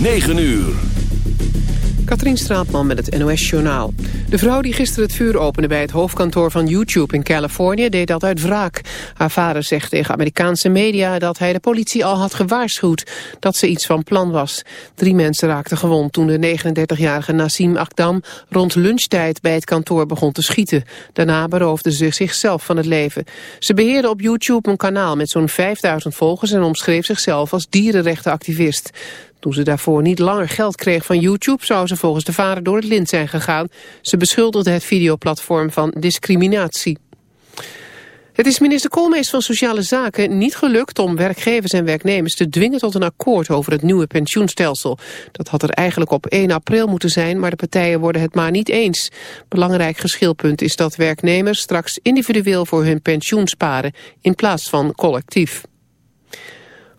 9 uur. Katrien Straatman met het NOS-journaal. De vrouw die gisteren het vuur opende bij het hoofdkantoor van YouTube in Californië deed dat uit wraak. Haar vader zegt tegen Amerikaanse media dat hij de politie al had gewaarschuwd dat ze iets van plan was. Drie mensen raakten gewond toen de 39-jarige Nassim Akdam rond lunchtijd bij het kantoor begon te schieten. Daarna beroofde ze zichzelf van het leven. Ze beheerde op YouTube een kanaal met zo'n 5000 volgers en omschreef zichzelf als dierenrechtenactivist. Toen ze daarvoor niet langer geld kreeg van YouTube... zou ze volgens de vader door het lint zijn gegaan. Ze beschuldigde het videoplatform van discriminatie. Het is minister Koolmees van Sociale Zaken niet gelukt om werkgevers en werknemers te dwingen tot een akkoord over het nieuwe pensioenstelsel. Dat had er eigenlijk op 1 april moeten zijn, maar de partijen worden het maar niet eens. Belangrijk geschilpunt is dat werknemers straks individueel voor hun pensioen sparen in plaats van collectief.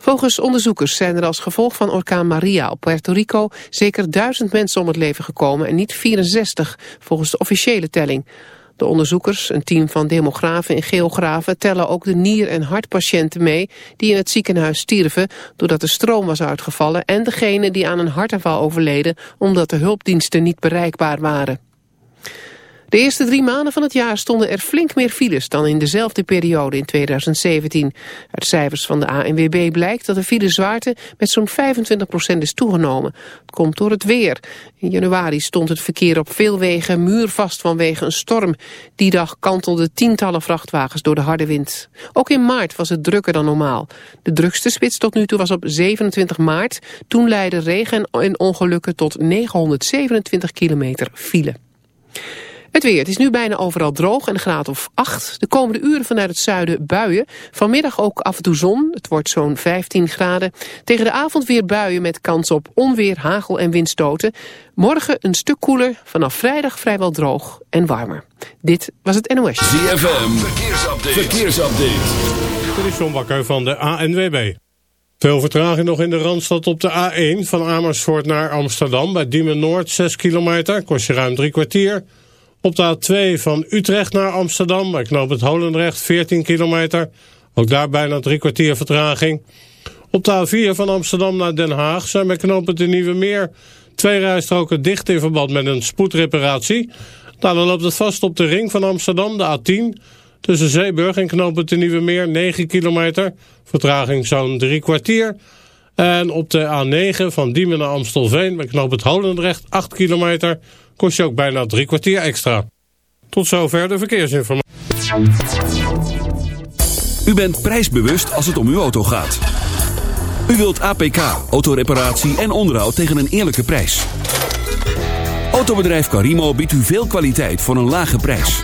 Volgens onderzoekers zijn er als gevolg van orkaan Maria op Puerto Rico zeker duizend mensen om het leven gekomen en niet 64 volgens de officiële telling. De onderzoekers, een team van demografen en geografen, tellen ook de nier- en hartpatiënten mee die in het ziekenhuis stierven doordat de stroom was uitgevallen en degenen die aan een hartaanval overleden omdat de hulpdiensten niet bereikbaar waren. De eerste drie maanden van het jaar stonden er flink meer files dan in dezelfde periode in 2017. Uit cijfers van de ANWB blijkt dat de filezwaarte met zo'n 25% is toegenomen. Het komt door het weer. In januari stond het verkeer op veel wegen muurvast vanwege een storm. Die dag kantelden tientallen vrachtwagens door de harde wind. Ook in maart was het drukker dan normaal. De drukste spits tot nu toe was op 27 maart. Toen leidden regen en ongelukken tot 927 kilometer file. Het weer. Het is nu bijna overal droog en een graad of 8. De komende uren vanuit het zuiden buien. Vanmiddag ook af en toe zon. Het wordt zo'n 15 graden. Tegen de avond weer buien met kans op onweer, hagel en windstoten. Morgen een stuk koeler. Vanaf vrijdag vrijwel droog en warmer. Dit was het NOS. ZFM. Verkeersupdate. Verkeersupdate. Dit is John Bakker van de ANWB. Veel vertraging nog in de Randstad op de A1 van Amersfoort naar Amsterdam. Bij Diemen Noord 6 kilometer. Kost je ruim drie kwartier. Op de A2 van Utrecht naar Amsterdam, bij knoop het Holendrecht, 14 kilometer. Ook daar bijna drie kwartier vertraging. Op de A4 van Amsterdam naar Den Haag zijn bij knoop het de Nieuwe Meer... twee rijstroken dicht in verband met een spoedreparatie. Nou, dan loopt het vast op de ring van Amsterdam, de A10... tussen Zeeburg en knoop het de Nieuwe Meer, 9 kilometer. Vertraging zo'n drie kwartier... En op de A9 van Diemen naar Amstelveen bij knoop het Holendrecht 8 kilometer kost je ook bijna drie kwartier extra. Tot zover de verkeersinformatie. U bent prijsbewust als het om uw auto gaat. U wilt APK, autoreparatie en onderhoud tegen een eerlijke prijs. Autobedrijf Carimo biedt u veel kwaliteit voor een lage prijs.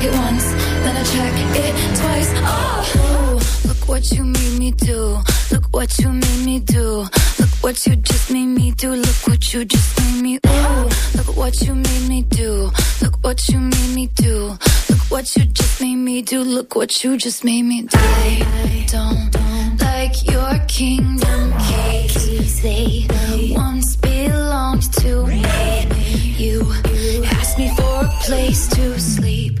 Check it once, then I check it twice. Oh, look what you made me do. Look what you made me do. Look what you just made me do. Look what you just made me. Ooh, look what you made me do. Look what you made me do. Look what you just made me do. Look what you just made me do. I don't like your kingdom keys. They once belonged to me. You asked me for a place to sleep,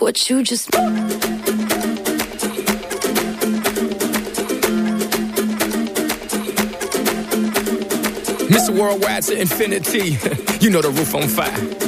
What you just Mr. Worldwide to infinity. you know the roof on fire.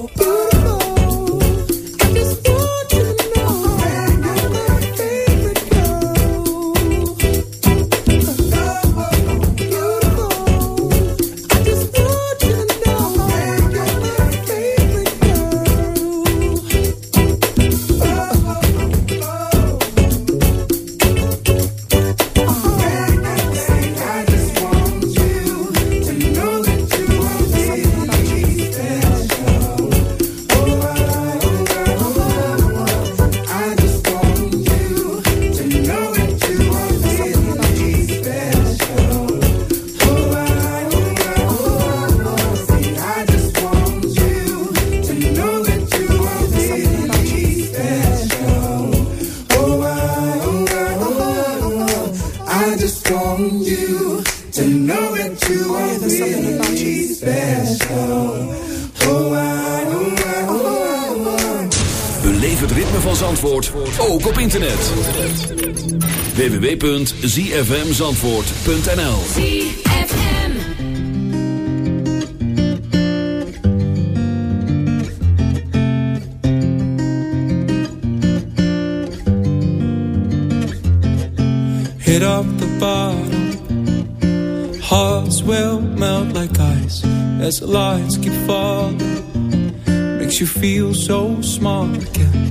Internet. www.zfmzandvoort.nl Hit up the bottom. Hearts will melt like ice as the lights keep falling. Makes you feel so small again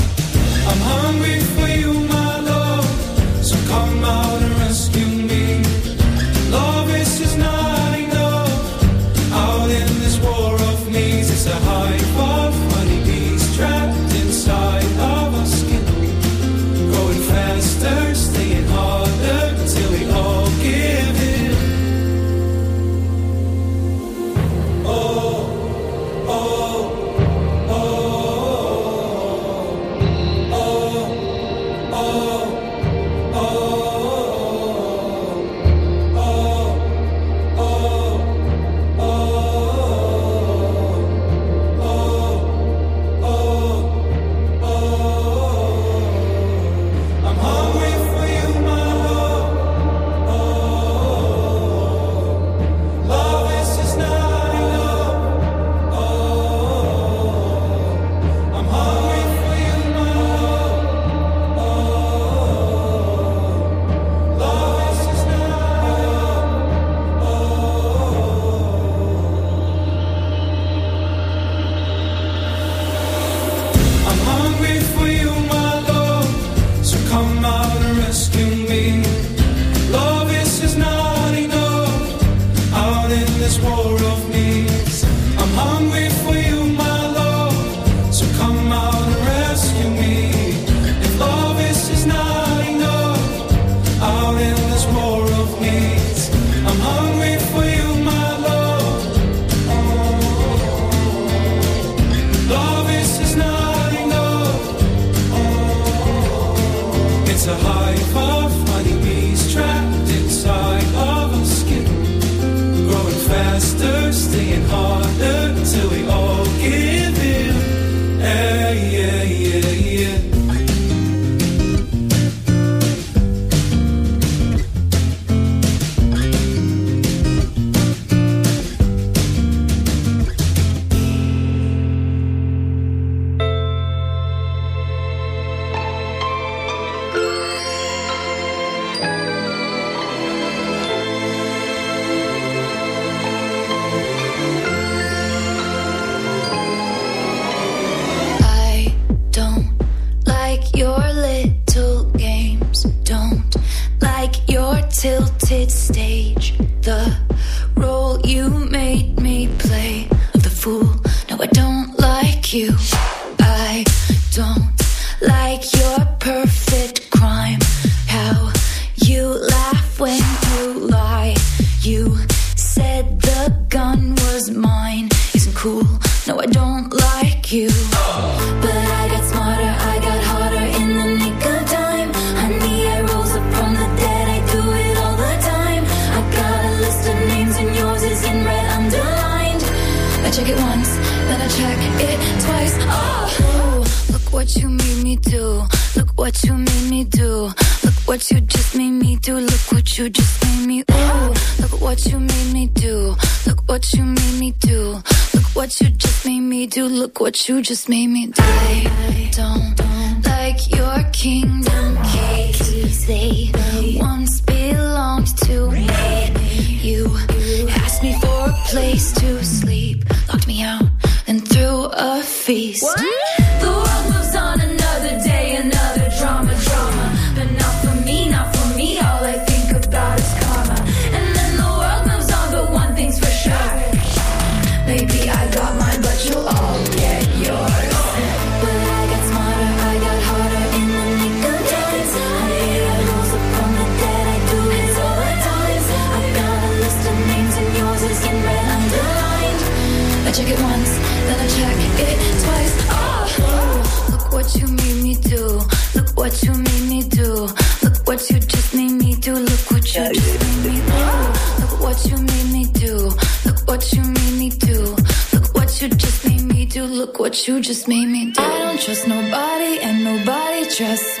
you just made just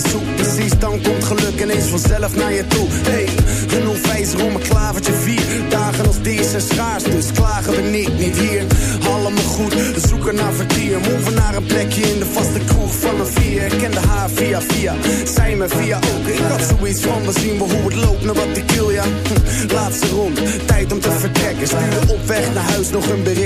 Zoekt. Precies, dan komt geluk ineens vanzelf naar je toe. Hey, genoeg wijzer om een klavertje vier. Dagen als deze zijn schaars, dus klagen we niet, niet hier. Allemaal goed, we zoeken naar vertier. Move naar een plekje in de vaste kroeg van een vier. Ik kende haar via via, zij me via ook. Ik had zoiets van, we zien wel hoe het loopt naar wat ik wil, ja. Hm, Laatste rond, tijd om te vertrekken. Stuurde op weg naar huis nog een berichtje.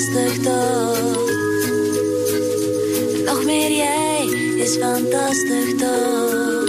Fantastisch toch? Nog meer jij is fantastisch toch?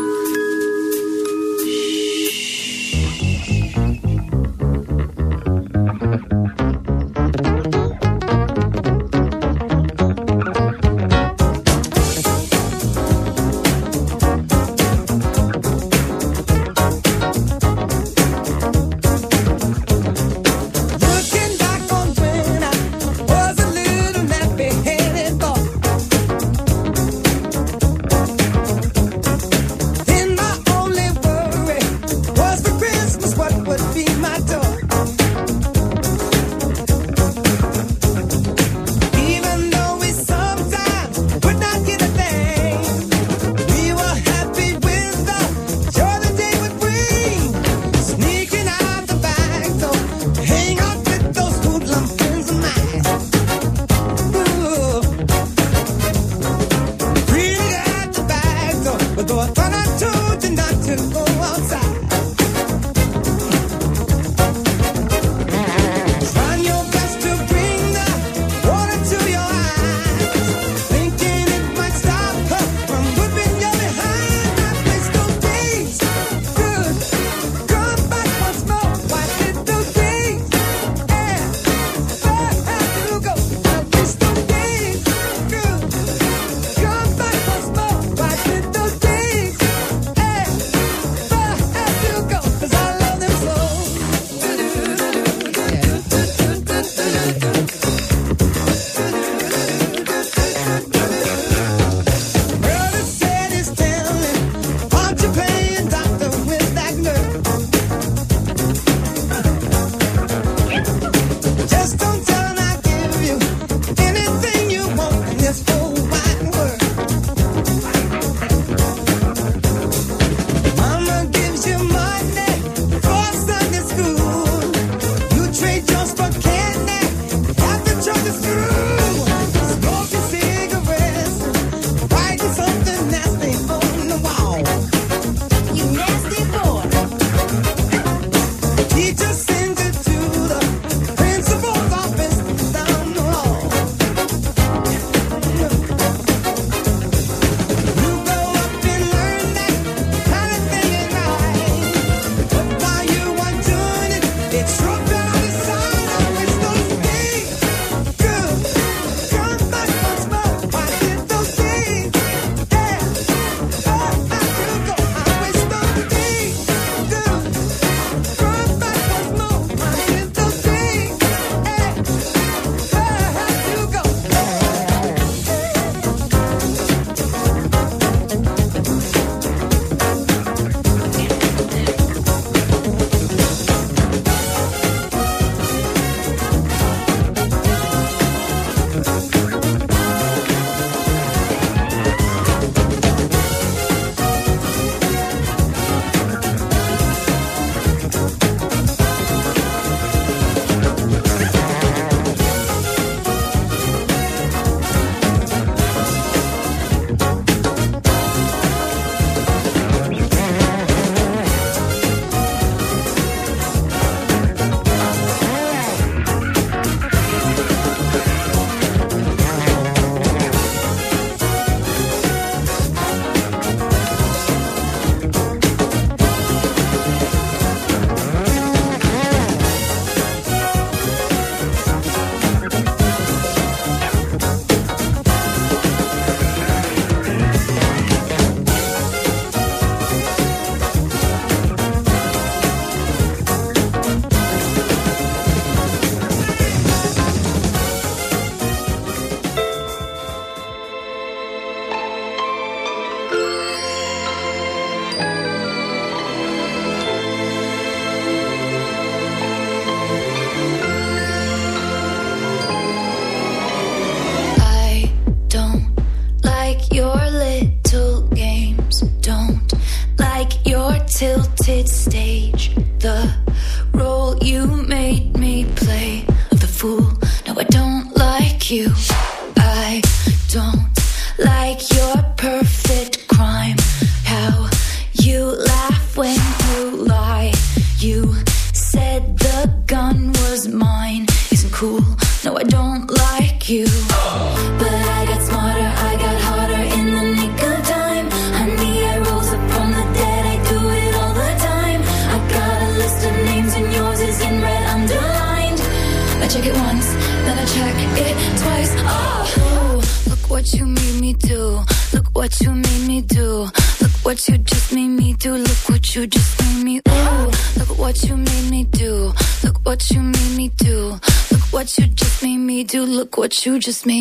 you just made